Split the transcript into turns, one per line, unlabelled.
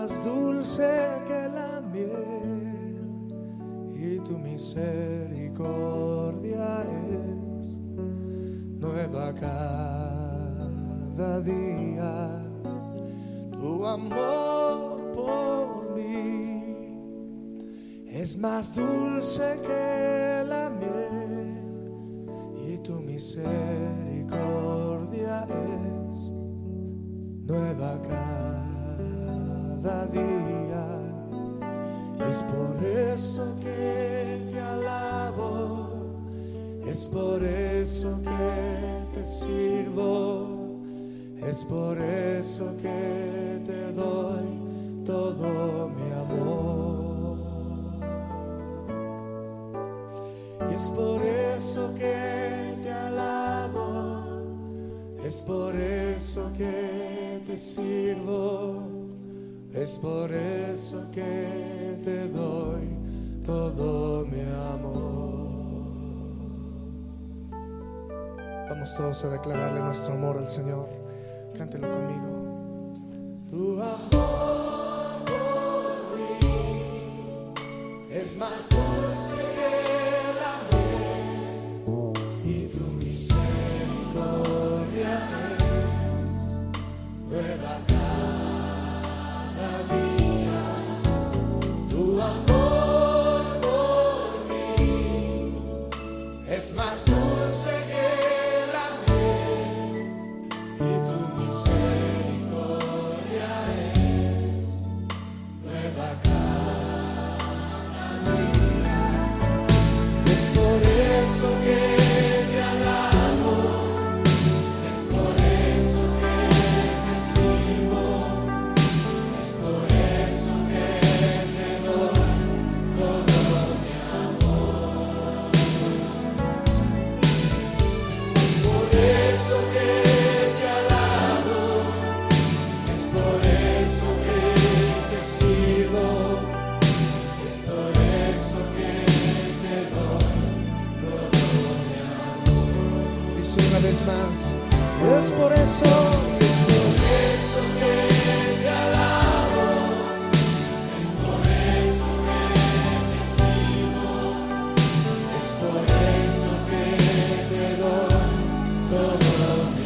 más dulce que la miel y tu misericordia es nueva cada día. Tu amor por mí es más dulce que la miel y tu misericordia es por eso que te alabo, es por eso que te sirvo, es por eso que te doy todo mi amor. Y es por eso que te alabo, es por eso que te sirvo, es por eso que te doy todo mi amor. Vamos todos a declararle nuestro amor al Señor. Cántelo conmigo. Tu amor es más dulce que es más dulce dulce una vez más. Es por eso, es por eso que te alabo, es por eso que te sigo, es por eso que te doy todo.